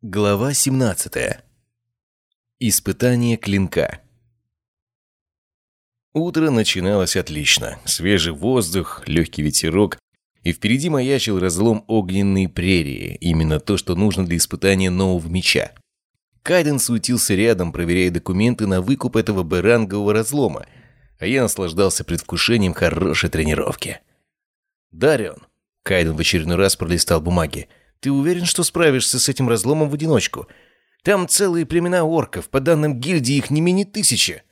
Глава 17. Испытание клинка. Утро начиналось отлично. Свежий воздух, легкий ветерок, и впереди маячил разлом огненной прерии, именно то, что нужно для испытания нового меча. Кайден суетился рядом, проверяя документы на выкуп этого барангового разлома, а я наслаждался предвкушением хорошей тренировки. «Дарион!» Кайден в очередной раз пролистал бумаги. Ты уверен, что справишься с этим разломом в одиночку? Там целые племена орков, по данным гильдии их не менее тысячи».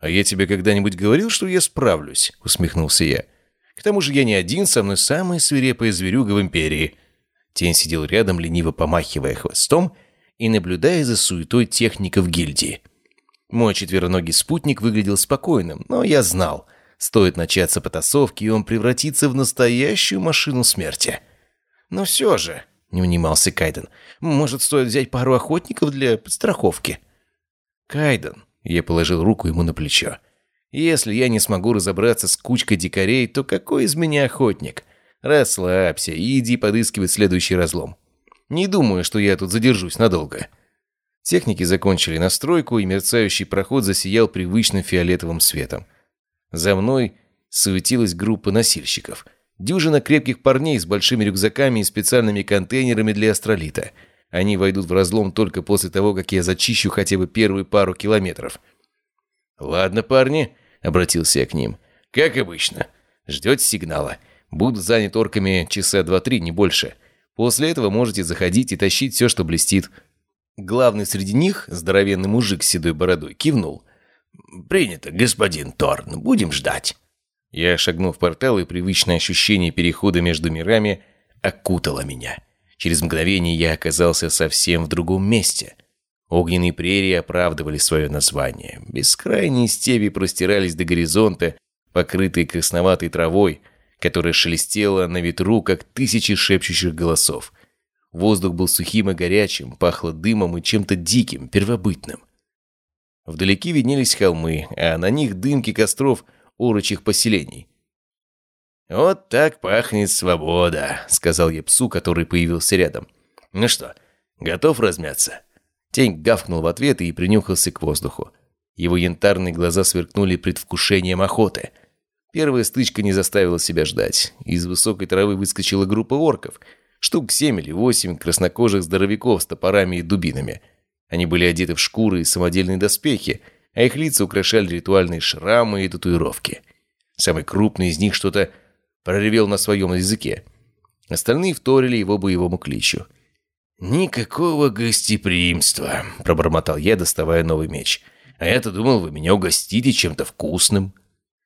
«А я тебе когда-нибудь говорил, что я справлюсь?» — усмехнулся я. «К тому же я не один, со мной самая свирепая зверюга в Империи». Тень сидел рядом, лениво помахивая хвостом и наблюдая за суетой техников гильдии. Мой четвероногий спутник выглядел спокойным, но я знал, стоит начаться потасовки, и он превратится в настоящую машину смерти. Но все же, — не унимался Кайден. «Может, стоит взять пару охотников для подстраховки?» «Кайден», — я положил руку ему на плечо. «Если я не смогу разобраться с кучкой дикарей, то какой из меня охотник? Расслабься и иди подыскивать следующий разлом. Не думаю, что я тут задержусь надолго». Техники закончили настройку, и мерцающий проход засиял привычным фиолетовым светом. За мной суетилась группа носильщиков — Дюжина крепких парней с большими рюкзаками и специальными контейнерами для астролита. Они войдут в разлом только после того, как я зачищу хотя бы первую пару километров. «Ладно, парни», — обратился я к ним. «Как обычно. Ждете сигнала. Буду занят орками часа два-три, не больше. После этого можете заходить и тащить все, что блестит». Главный среди них, здоровенный мужик с седой бородой, кивнул. «Принято, господин Торн. Будем ждать». Я шагнул в портал, и привычное ощущение перехода между мирами окутало меня. Через мгновение я оказался совсем в другом месте. Огненные прерии оправдывали свое название. Бескрайние степи простирались до горизонта, покрытые красноватой травой, которая шелестела на ветру, как тысячи шепчущих голосов. Воздух был сухим и горячим, пахло дымом и чем-то диким, первобытным. Вдалеке виднелись холмы, а на них дымки костров – урочих поселений. «Вот так пахнет свобода», — сказал я псу, который появился рядом. «Ну что, готов размяться?» Тень гавкнул в ответ и принюхался к воздуху. Его янтарные глаза сверкнули предвкушением охоты. Первая стычка не заставила себя ждать. Из высокой травы выскочила группа орков. Штук семь или восемь краснокожих здоровяков с топорами и дубинами. Они были одеты в шкуры и самодельные доспехи, а их лица украшали ритуальные шрамы и татуировки. Самый крупный из них что-то проревел на своем языке. Остальные вторили его боевому кличу. «Никакого гостеприимства», — пробормотал я, доставая новый меч. «А я-то думал, вы меня угостите чем-то вкусным».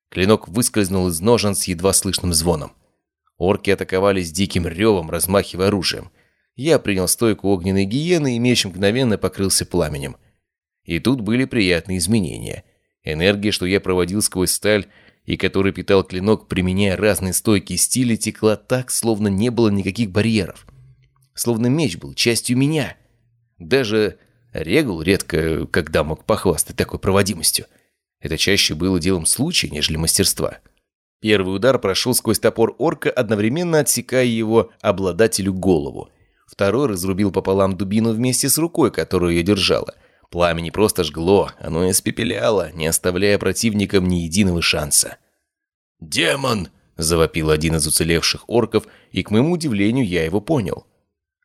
Клинок выскользнул из ножен с едва слышным звоном. Орки атаковали с диким ревом, размахивая оружием. Я принял стойку огненной гиены, и меч мгновенно покрылся пламенем. И тут были приятные изменения. Энергия, что я проводил сквозь сталь, и который питал клинок, применяя разные стойки стиля, текла так, словно не было никаких барьеров. Словно меч был частью меня. Даже Регул редко когда мог похвастать такой проводимостью. Это чаще было делом случая, нежели мастерства. Первый удар прошел сквозь топор орка, одновременно отсекая его обладателю голову. Второй разрубил пополам дубину вместе с рукой, которую ее держала. Пламя не просто жгло, оно испепеляло, не оставляя противникам ни единого шанса. «Демон!» – завопил один из уцелевших орков, и, к моему удивлению, я его понял.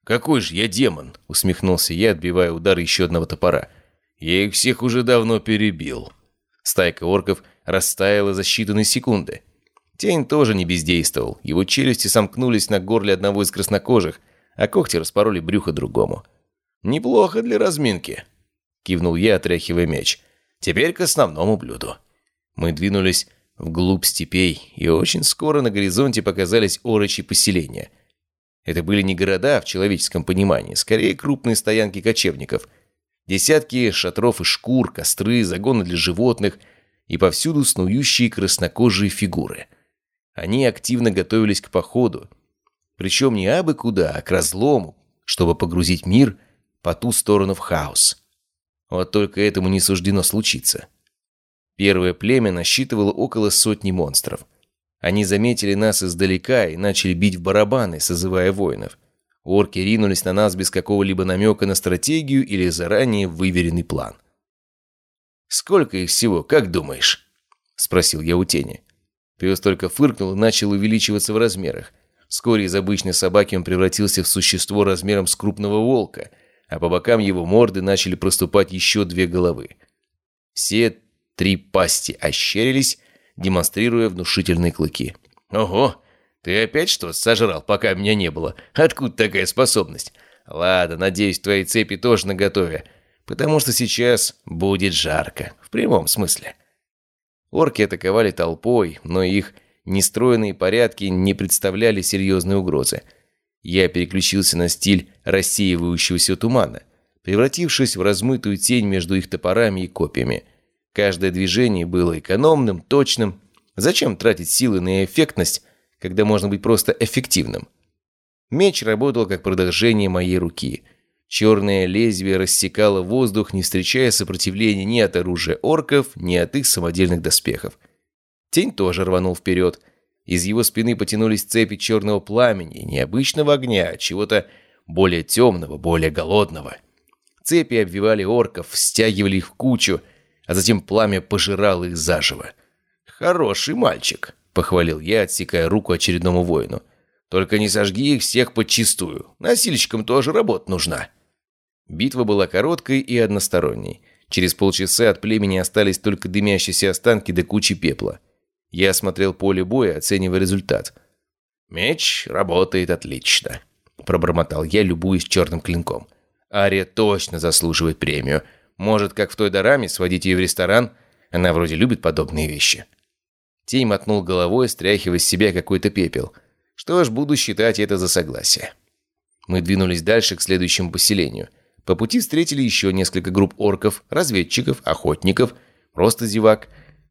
«Какой же я демон?» – усмехнулся я, отбивая удар еще одного топора. «Я их всех уже давно перебил». Стайка орков растаяла за считанные секунды. Тень тоже не бездействовал. Его челюсти сомкнулись на горле одного из краснокожих, а когти распороли брюхо другому. «Неплохо для разминки», кивнул я, отряхивая меч. «Теперь к основному блюду». Мы двинулись вглубь степей, и очень скоро на горизонте показались орочи поселения. Это были не города в человеческом понимании, скорее крупные стоянки кочевников. Десятки шатров и шкур, костры, загоны для животных и повсюду снующие краснокожие фигуры. Они активно готовились к походу, причем не абы куда, а к разлому, чтобы погрузить мир по ту сторону в хаос. Вот только этому не суждено случиться. Первое племя насчитывало около сотни монстров. Они заметили нас издалека и начали бить в барабаны, созывая воинов. Орки ринулись на нас без какого-либо намека на стратегию или заранее выверенный план. «Сколько их всего, как думаешь?» – спросил я у тени. Пес только фыркнул и начал увеличиваться в размерах. Вскоре из обычной собаки он превратился в существо размером с крупного волка, а по бокам его морды начали проступать еще две головы. Все три пасти ощерились, демонстрируя внушительные клыки. «Ого! Ты опять что сожрал, пока меня не было? Откуда такая способность? Ладно, надеюсь, твои цепи тоже наготове, потому что сейчас будет жарко, в прямом смысле». Орки атаковали толпой, но их нестроенные порядки не представляли серьезной угрозы. Я переключился на стиль рассеивающегося тумана, превратившись в размытую тень между их топорами и копьями. Каждое движение было экономным, точным. Зачем тратить силы на эффектность, когда можно быть просто эффективным? Меч работал как продолжение моей руки – Черное лезвие рассекало воздух, не встречая сопротивления ни от оружия орков, ни от их самодельных доспехов. Тень тоже рванул вперед. Из его спины потянулись цепи черного пламени, необычного огня, а чего-то более темного, более голодного. Цепи обвивали орков, стягивали их в кучу, а затем пламя пожирало их заживо. «Хороший мальчик», — похвалил я, отсекая руку очередному воину. «Только не сожги их всех подчистую. Носильщикам тоже работа нужна». Битва была короткой и односторонней. Через полчаса от племени остались только дымящиеся останки до кучи пепла. Я осмотрел поле боя, оценивая результат. «Меч работает отлично», – пробормотал я, любуясь черным клинком. «Ария точно заслуживает премию. Может, как в той дораме, сводить ее в ресторан? Она вроде любит подобные вещи». Тень мотнул головой, стряхивая с себя какой-то пепел. Что ж, буду считать это за согласие. Мы двинулись дальше к следующему поселению – по пути встретили еще несколько групп орков, разведчиков, охотников, просто зевак.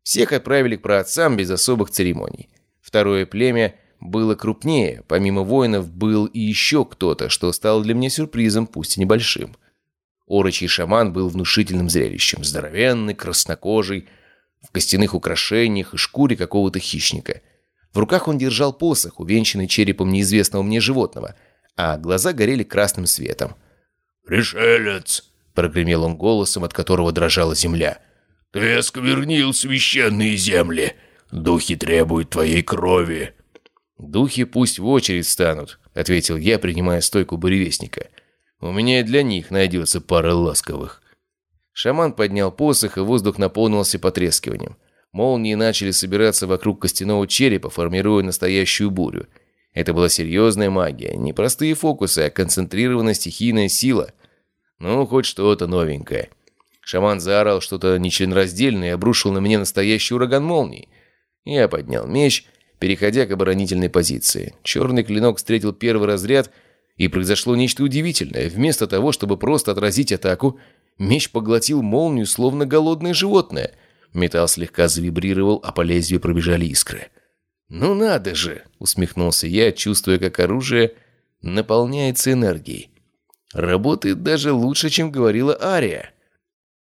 Всех отправили к праотцам без особых церемоний. Второе племя было крупнее, помимо воинов был и еще кто-то, что стало для меня сюрпризом, пусть и небольшим. Орочий шаман был внушительным зрелищем, здоровенный, краснокожий, в костяных украшениях и шкуре какого-то хищника. В руках он держал посох, увенчанный черепом неизвестного мне животного, а глаза горели красным светом. «Пришелец!» — прогремел он голосом, от которого дрожала земля. «Ты осквернил священные земли! Духи требуют твоей крови!» «Духи пусть в очередь станут», — ответил я, принимая стойку буревестника. «У меня и для них найдется пара ласковых». Шаман поднял посох, и воздух наполнился потрескиванием. Молнии начали собираться вокруг костяного черепа, формируя настоящую бурю. Это была серьезная магия, не простые фокусы, а концентрированная стихийная сила. Ну, хоть что-то новенькое. Шаман заорал что-то нечленораздельное и обрушил на меня настоящий ураган молний. Я поднял меч, переходя к оборонительной позиции. Черный клинок встретил первый разряд, и произошло нечто удивительное. Вместо того, чтобы просто отразить атаку, меч поглотил молнию, словно голодное животное. Металл слегка завибрировал, а по лезвию пробежали искры. «Ну надо же!» — усмехнулся я, чувствуя, как оружие наполняется энергией. Работает даже лучше, чем говорила Ария.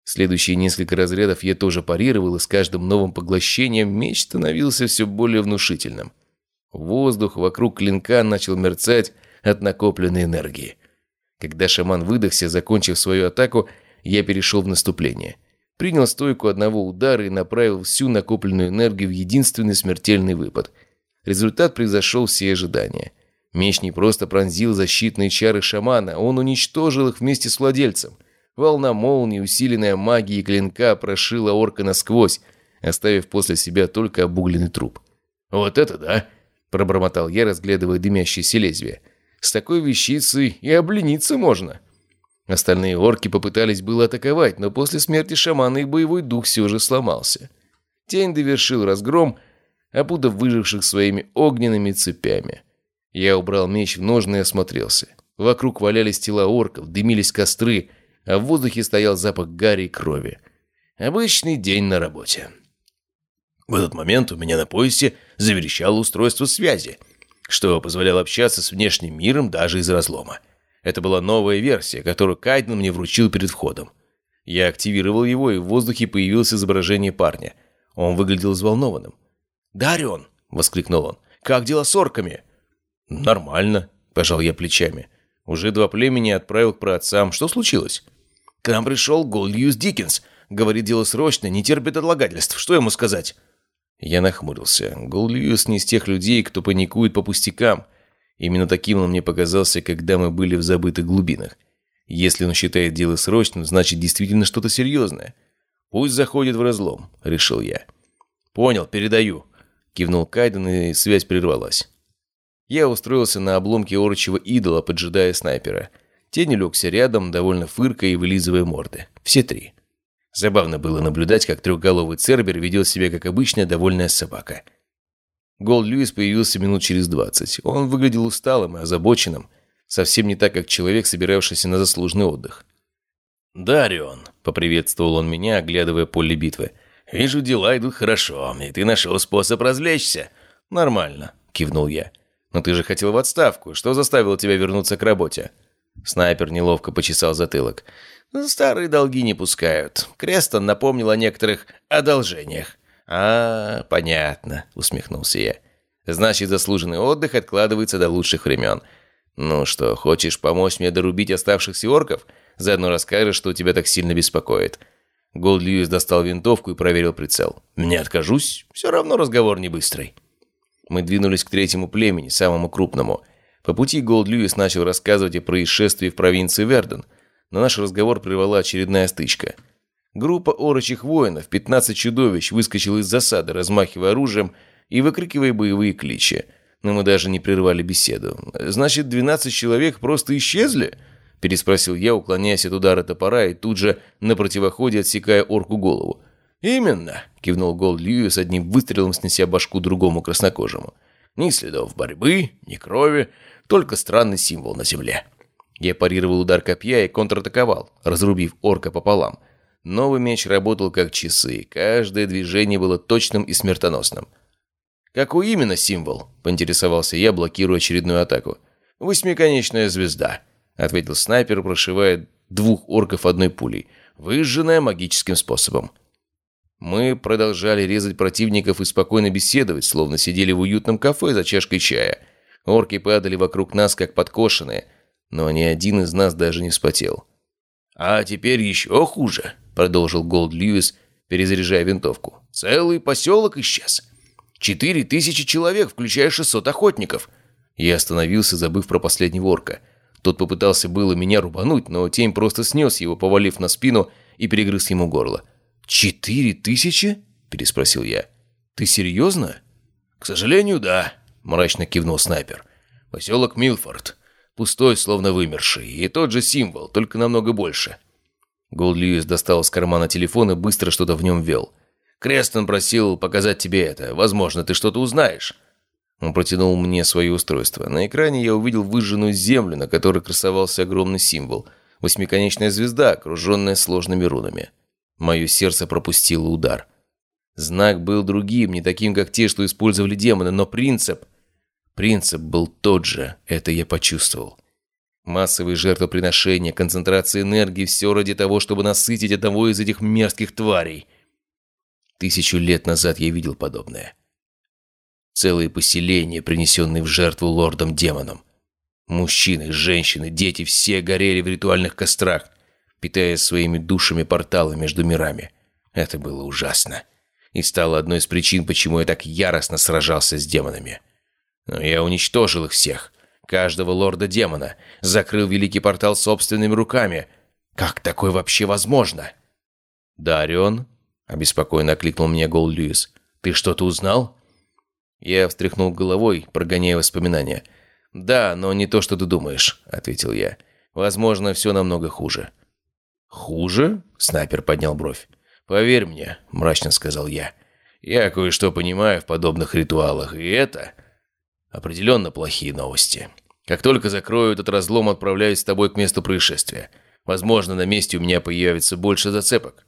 Следующие несколько разрядов я тоже парировал, и с каждым новым поглощением меч становился все более внушительным. Воздух вокруг клинка начал мерцать от накопленной энергии. Когда шаман выдохся, закончив свою атаку, я перешел в наступление. Принял стойку одного удара и направил всю накопленную энергию в единственный смертельный выпад. Результат превзошел все ожидания – Меч не просто пронзил защитные чары шамана, он уничтожил их вместе с владельцем. Волна молнии, усиленная магией клинка, прошила орка насквозь, оставив после себя только обугленный труп. «Вот это да!» – пробормотал я, разглядывая дымящееся лезвие. «С такой вещицей и облениться можно!» Остальные орки попытались было атаковать, но после смерти шамана их боевой дух все же сломался. Тень довершил разгром, опутав выживших своими огненными цепями. Я убрал меч в ножны и осмотрелся. Вокруг валялись тела орков, дымились костры, а в воздухе стоял запах гари и крови. Обычный день на работе. В этот момент у меня на поясе заверещало устройство связи, что позволяло общаться с внешним миром даже из разлома. Это была новая версия, которую Кайден мне вручил перед входом. Я активировал его, и в воздухе появилось изображение парня. Он выглядел взволнованным. «Дарион!» — воскликнул он. «Как дела с орками?» «Нормально», – пожал я плечами. Уже два племени отправил к праотцам. Что случилось? К нам пришел Голдьюс Диккенс. Говорит, дело срочное, не терпит отлагательств. Что ему сказать? Я нахмурился. Голдьюс не из тех людей, кто паникует по пустякам. Именно таким он мне показался, когда мы были в забытых глубинах. Если он считает дело срочным, значит действительно что-то серьезное. Пусть заходит в разлом, решил я. Понял, передаю. Кивнул Кайден, и связь прервалась. Я устроился на обломке орочего идола, поджидая снайпера. Тень улегся рядом, довольно фыркая и вылизывая морды. Все три. Забавно было наблюдать, как трехголовый цербер ведет себя как обычная довольная собака. Голд Льюис появился минут через двадцать. Он выглядел усталым и озабоченным, совсем не так, как человек, собиравшийся на заслуженный отдых. «Дарион», — поприветствовал он меня, оглядывая поле битвы. «Вижу, дела идут хорошо, и ты нашел способ развлечься». «Нормально», — кивнул я. «Но ты же хотел в отставку. Что заставило тебя вернуться к работе?» Снайпер неловко почесал затылок. «Старые долги не пускают. Крестон напомнил о некоторых одолжениях». «А, понятно», — усмехнулся я. «Значит, заслуженный отдых откладывается до лучших времен. Ну что, хочешь помочь мне дорубить оставшихся орков? Заодно расскажешь, что тебя так сильно беспокоит». Голд Льюис достал винтовку и проверил прицел. «Не откажусь. Все равно разговор не быстрый». Мы двинулись к третьему племени, самому крупному. По пути Голд Льюис начал рассказывать о происшествии в провинции Верден, но наш разговор прервала очередная стычка. Группа орочих воинов, 15 чудовищ, выскочила из засады, размахивая оружием и выкрикивая боевые кличи. Но мы даже не прервали беседу. «Значит, 12 человек просто исчезли?» Переспросил я, уклоняясь от удара топора и тут же на противоходе отсекая орку голову. «Именно», — кивнул Голд Льюис, одним выстрелом снеся башку другому краснокожему. «Ни следов борьбы, ни крови, только странный символ на земле». Я парировал удар копья и контратаковал, разрубив орка пополам. Новый меч работал как часы, каждое движение было точным и смертоносным. «Какой именно символ?» – поинтересовался я, блокируя очередную атаку. «Восьмиконечная звезда», — ответил снайпер, прошивая двух орков одной пулей, выжженная магическим способом. Мы продолжали резать противников и спокойно беседовать, словно сидели в уютном кафе за чашкой чая. Орки падали вокруг нас, как подкошенные, но ни один из нас даже не вспотел. «А теперь еще хуже», — продолжил Голд Льюис, перезаряжая винтовку. «Целый поселок исчез. Четыре тысячи человек, включая шестьсот охотников». Я остановился, забыв про последнего орка — тот попытался было меня рубануть, но тень просто снес его, повалив на спину и перегрыз ему горло. «Четыре тысячи?» – переспросил я. «Ты серьезно?» «К сожалению, да», – мрачно кивнул снайпер. «Поселок Милфорд. Пустой, словно вымерший. И тот же символ, только намного больше». Голд Льюис достал из кармана телефон и быстро что-то в нем ввел. «Крестон просил показать тебе это. Возможно, ты что-то узнаешь». Он протянул мне свое устройство. На экране я увидел выжженную землю, на которой красовался огромный символ. Восьмиконечная звезда, окруженная сложными рунами. Мое сердце пропустило удар. Знак был другим, не таким, как те, что использовали демоны, но принцип... Принцип был тот же, это я почувствовал. Массовые жертвоприношения, концентрация энергии, все ради того, чтобы насытить одного из этих мерзких тварей. Тысячу лет назад я видел подобное. Целые поселения, принесенные в жертву лордом-демоном. Мужчины, женщины, дети все горели в ритуальных кострах, питая своими душами порталы между мирами. Это было ужасно. И стало одной из причин, почему я так яростно сражался с демонами. Но я уничтожил их всех. Каждого лорда-демона. Закрыл великий портал собственными руками. Как такое вообще возможно? «Дарион?» – обеспокоенно окликнул меня Гол Льюис. «Ты что-то узнал?» Я встряхнул головой, прогоняя воспоминания. «Да, но не то, что ты думаешь», — ответил я. «Возможно, все намного хуже». «Хуже?» — снайпер поднял бровь. «Поверь мне», — мрачно сказал я. «Я кое-что понимаю в подобных ритуалах, и это...» «Определенно плохие новости. Как только закрою этот разлом, отправляюсь с тобой к месту происшествия. Возможно, на месте у меня появится больше зацепок».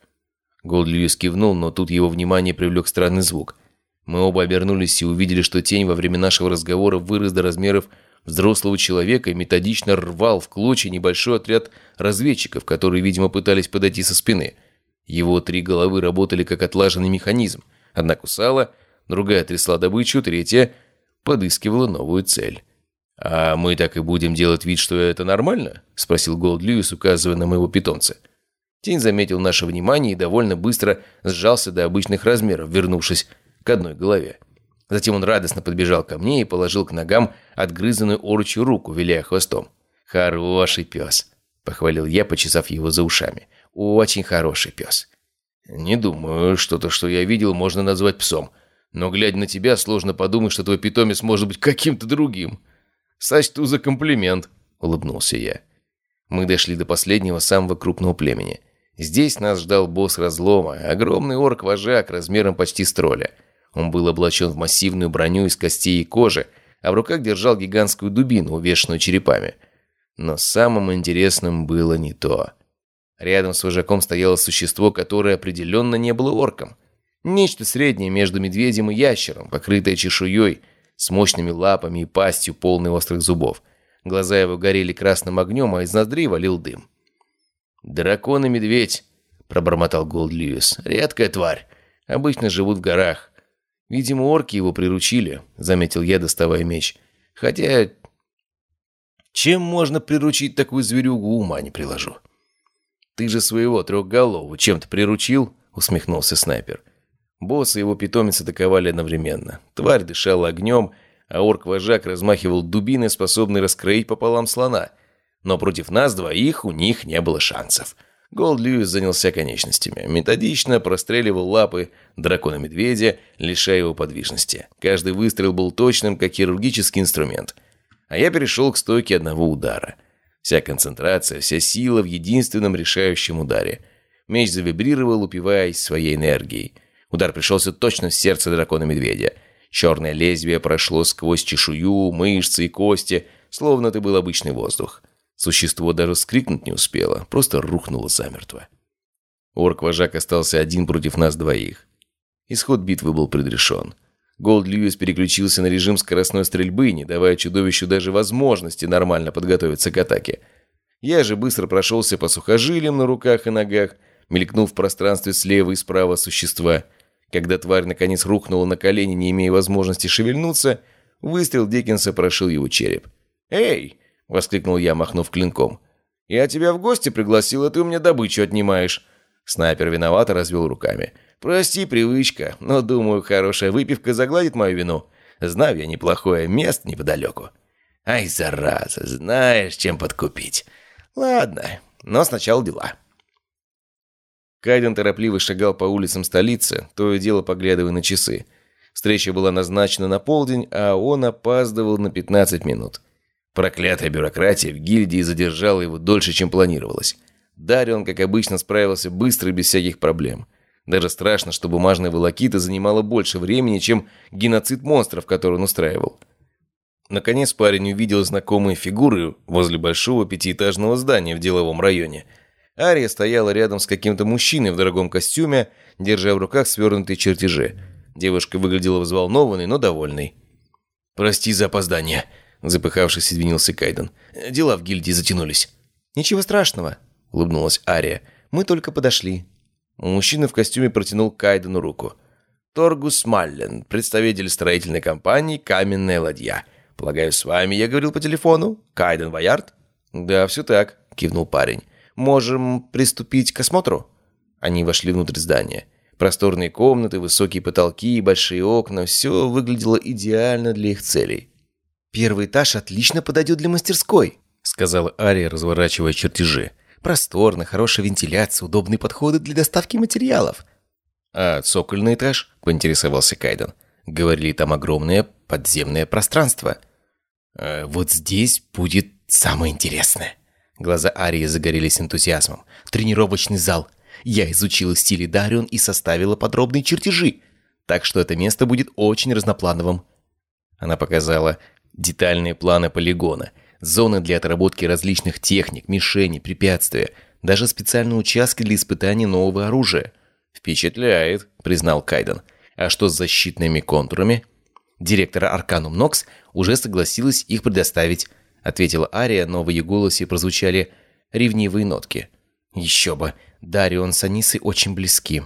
Голд Льюис кивнул, но тут его внимание привлек странный звук — мы оба обернулись и увидели, что тень во время нашего разговора вырос до размеров взрослого человека и методично рвал в клочья небольшой отряд разведчиков, которые, видимо, пытались подойти со спины. Его три головы работали как отлаженный механизм. Одна кусала, другая трясла добычу, третья подыскивала новую цель. «А мы так и будем делать вид, что это нормально?» – спросил Голд Льюис, указывая на моего питомца. Тень заметил наше внимание и довольно быстро сжался до обычных размеров, вернувшись к одной голове. Затем он радостно подбежал ко мне и положил к ногам отгрызанную оручью руку, виляя хвостом. «Хороший пес», – похвалил я, почесав его за ушами. «Очень хороший пес». «Не думаю, что-то, что я видел, можно назвать псом. Но, глядя на тебя, сложно подумать, что твой питомец может быть каким-то другим». «Сочту за комплимент», — улыбнулся я. Мы дошли до последнего самого крупного племени. Здесь нас ждал босс разлома, огромный орк-вожак размером почти с тролля. Он был облачен в массивную броню из костей и кожи, а в руках держал гигантскую дубину, увешанную черепами. Но самым интересным было не то. Рядом с вожаком стояло существо, которое определенно не было орком. Нечто среднее между медведем и ящером, покрытое чешуей – с мощными лапами и пастью, полной острых зубов. Глаза его горели красным огнем, а из ноздрей валил дым. «Дракон и медведь», — пробормотал Голд Льюис. «Редкая тварь. Обычно живут в горах. Видимо, орки его приручили», — заметил я, доставая меч. «Хотя... Чем можно приручить такую зверюгу, ума не приложу». «Ты же своего трехголового чем-то приручил?» — усмехнулся снайпер. Босс и его питомец атаковали одновременно. Тварь дышала огнем, а орк-вожак размахивал дубиной, способной раскроить пополам слона. Но против нас двоих у них не было шансов. Голд Льюис занялся конечностями. Методично простреливал лапы дракона-медведя, лишая его подвижности. Каждый выстрел был точным, как хирургический инструмент. А я перешел к стойке одного удара. Вся концентрация, вся сила в единственном решающем ударе. Меч завибрировал, упиваясь своей энергией. Удар пришелся точно в сердце дракона-медведя. Черное лезвие прошло сквозь чешую, мышцы и кости, словно это был обычный воздух. Существо даже скрикнуть не успело, просто рухнуло замертво. Орк-вожак остался один против нас двоих. Исход битвы был предрешен. Голд Льюис переключился на режим скоростной стрельбы, не давая чудовищу даже возможности нормально подготовиться к атаке. Я же быстро прошелся по сухожилиям на руках и ногах, мелькнув в пространстве слева и справа существа – когда тварь наконец рухнула на колени, не имея возможности шевельнуться, выстрел Диккенса прошил его череп. «Эй!» — воскликнул я, махнув клинком. «Я тебя в гости пригласил, а ты у меня добычу отнимаешь». Снайпер виновато развел руками. «Прости, привычка, но, думаю, хорошая выпивка загладит мою вину. Знаю я неплохое место неподалеку». «Ай, зараза, знаешь, чем подкупить. Ладно, но сначала дела». Кайден торопливо шагал по улицам столицы, то и дело поглядывая на часы. Встреча была назначена на полдень, а он опаздывал на 15 минут. Проклятая бюрократия в гильдии задержала его дольше, чем планировалось. Дарион, как обычно, справился быстро и без всяких проблем. Даже страшно, что бумажная волокита занимала больше времени, чем геноцид монстров, который он устраивал. Наконец парень увидел знакомые фигуры возле большого пятиэтажного здания в деловом районе – Ария стояла рядом с каким-то мужчиной в дорогом костюме, держа в руках свернутые чертежи. Девушка выглядела взволнованной, но довольной. «Прости за опоздание», — запыхавшись, извинился Кайден. «Дела в гильдии затянулись». «Ничего страшного», — улыбнулась Ария. «Мы только подошли». Мужчина в костюме протянул Кайдену руку. «Торгус Маллен, представитель строительной компании «Каменная ладья». Полагаю, с вами я говорил по телефону? Кайден Ваярд?» «Да, все так», — кивнул парень. Можем приступить к осмотру?» Они вошли внутрь здания. Просторные комнаты, высокие потолки и большие окна – все выглядело идеально для их целей. «Первый этаж отлично подойдет для мастерской», – сказала Ария, разворачивая чертежи. «Просторно, хорошая вентиляция, удобные подходы для доставки материалов». «А цокольный этаж?» – поинтересовался Кайден. «Говорили, там огромное подземное пространство». «А «Вот здесь будет самое интересное». Глаза Арии загорелись энтузиазмом. «Тренировочный зал. Я изучила стили Дарион и составила подробные чертежи. Так что это место будет очень разноплановым». Она показала детальные планы полигона, зоны для отработки различных техник, мишеней, препятствия, даже специальные участки для испытания нового оружия. «Впечатляет», — признал Кайден. «А что с защитными контурами?» Директора Арканум Нокс уже согласилась их предоставить ответила Ария, но в ее голосе прозвучали ревнивые нотки. «Еще бы, Дарион с Анисой очень близки».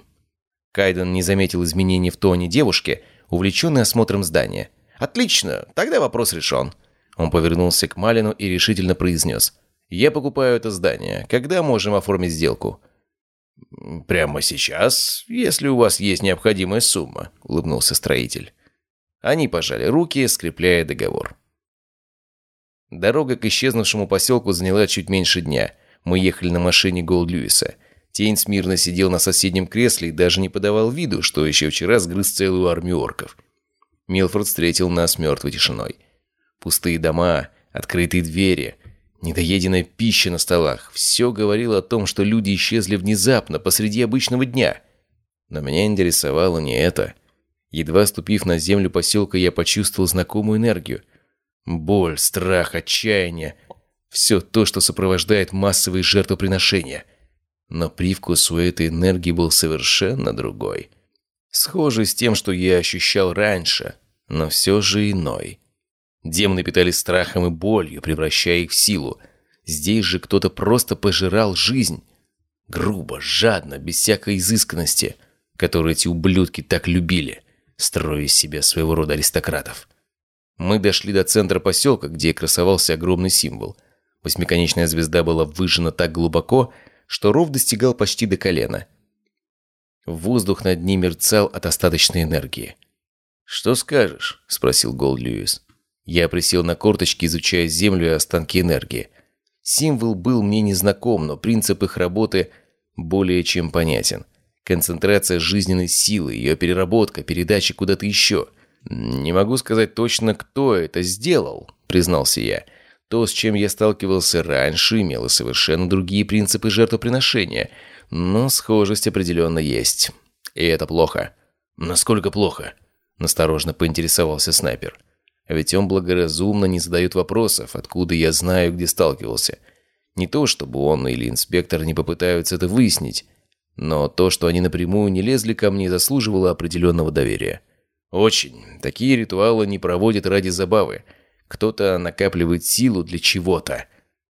Кайден не заметил изменений в тоне девушки, увлеченной осмотром здания. «Отлично, тогда вопрос решен». Он повернулся к Малину и решительно произнес. «Я покупаю это здание. Когда можем оформить сделку?» «Прямо сейчас, если у вас есть необходимая сумма», — улыбнулся строитель. Они пожали руки, скрепляя договор. Дорога к исчезнувшему поселку заняла чуть меньше дня. Мы ехали на машине Голд Льюиса. Тень смирно сидел на соседнем кресле и даже не подавал виду, что еще вчера сгрыз целую армию орков. Милфорд встретил нас мертвой тишиной. Пустые дома, открытые двери, недоеденная пища на столах – все говорило о том, что люди исчезли внезапно, посреди обычного дня. Но меня интересовало не это. Едва ступив на землю поселка, я почувствовал знакомую энергию. Боль, страх, отчаяние – все то, что сопровождает массовые жертвоприношения. Но привкус у этой энергии был совершенно другой. Схожий с тем, что я ощущал раньше, но все же иной. Демоны питались страхом и болью, превращая их в силу. Здесь же кто-то просто пожирал жизнь. Грубо, жадно, без всякой изысканности, которую эти ублюдки так любили, строя из себя своего рода аристократов. Мы дошли до центра поселка, где красовался огромный символ. Восьмиконечная звезда была выжжена так глубоко, что ров достигал почти до колена. Воздух над ним мерцал от остаточной энергии. «Что скажешь?» – спросил Голд Льюис. Я присел на корточки, изучая землю и останки энергии. Символ был мне незнаком, но принцип их работы более чем понятен. Концентрация жизненной силы, ее переработка, передача куда-то еще – «Не могу сказать точно, кто это сделал», — признался я. «То, с чем я сталкивался раньше, имело совершенно другие принципы жертвоприношения, но схожесть определенно есть. И это плохо». «Насколько плохо?» — насторожно поинтересовался снайпер. Ведь он благоразумно не задает вопросов, откуда я знаю, где сталкивался. Не то, чтобы он или инспектор не попытаются это выяснить, но то, что они напрямую не лезли ко мне, заслуживало определенного доверия. Очень. Такие ритуалы не проводят ради забавы. Кто-то накапливает силу для чего-то.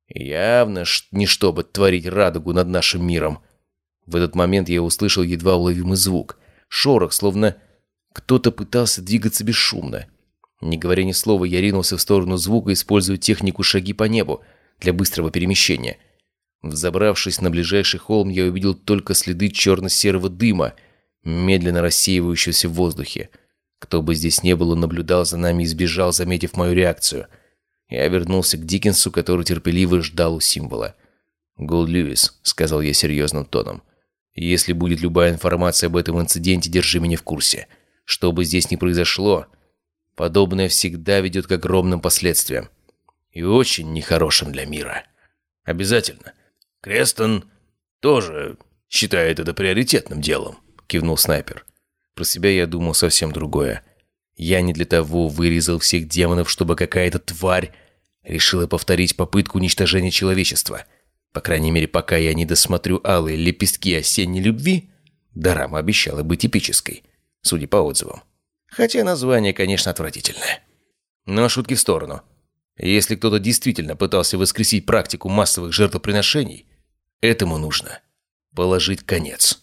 Явно не чтобы творить радугу над нашим миром. В этот момент я услышал едва уловимый звук. Шорох, словно кто-то пытался двигаться бесшумно. Не говоря ни слова, я ринулся в сторону звука, используя технику шаги по небу для быстрого перемещения. Взобравшись на ближайший холм, я увидел только следы черно-серого дыма, медленно рассеивающегося в воздухе. Кто бы здесь не был, наблюдал за нами и сбежал, заметив мою реакцию. Я вернулся к Диккенсу, который терпеливо ждал у символа. «Голд Льюис», — сказал я серьезным тоном. «Если будет любая информация об этом инциденте, держи меня в курсе. Что бы здесь ни произошло, подобное всегда ведет к огромным последствиям. И очень нехорошим для мира. Обязательно. Крестон тоже считает это приоритетным делом», — кивнул снайпер. Про себя я думал совсем другое. Я не для того вырезал всех демонов, чтобы какая-то тварь решила повторить попытку уничтожения человечества. По крайней мере, пока я не досмотрю алые лепестки осенней любви, Дорама обещала быть эпической, судя по отзывам. Хотя название, конечно, отвратительное. Но шутки в сторону. Если кто-то действительно пытался воскресить практику массовых жертвоприношений, этому нужно положить конец.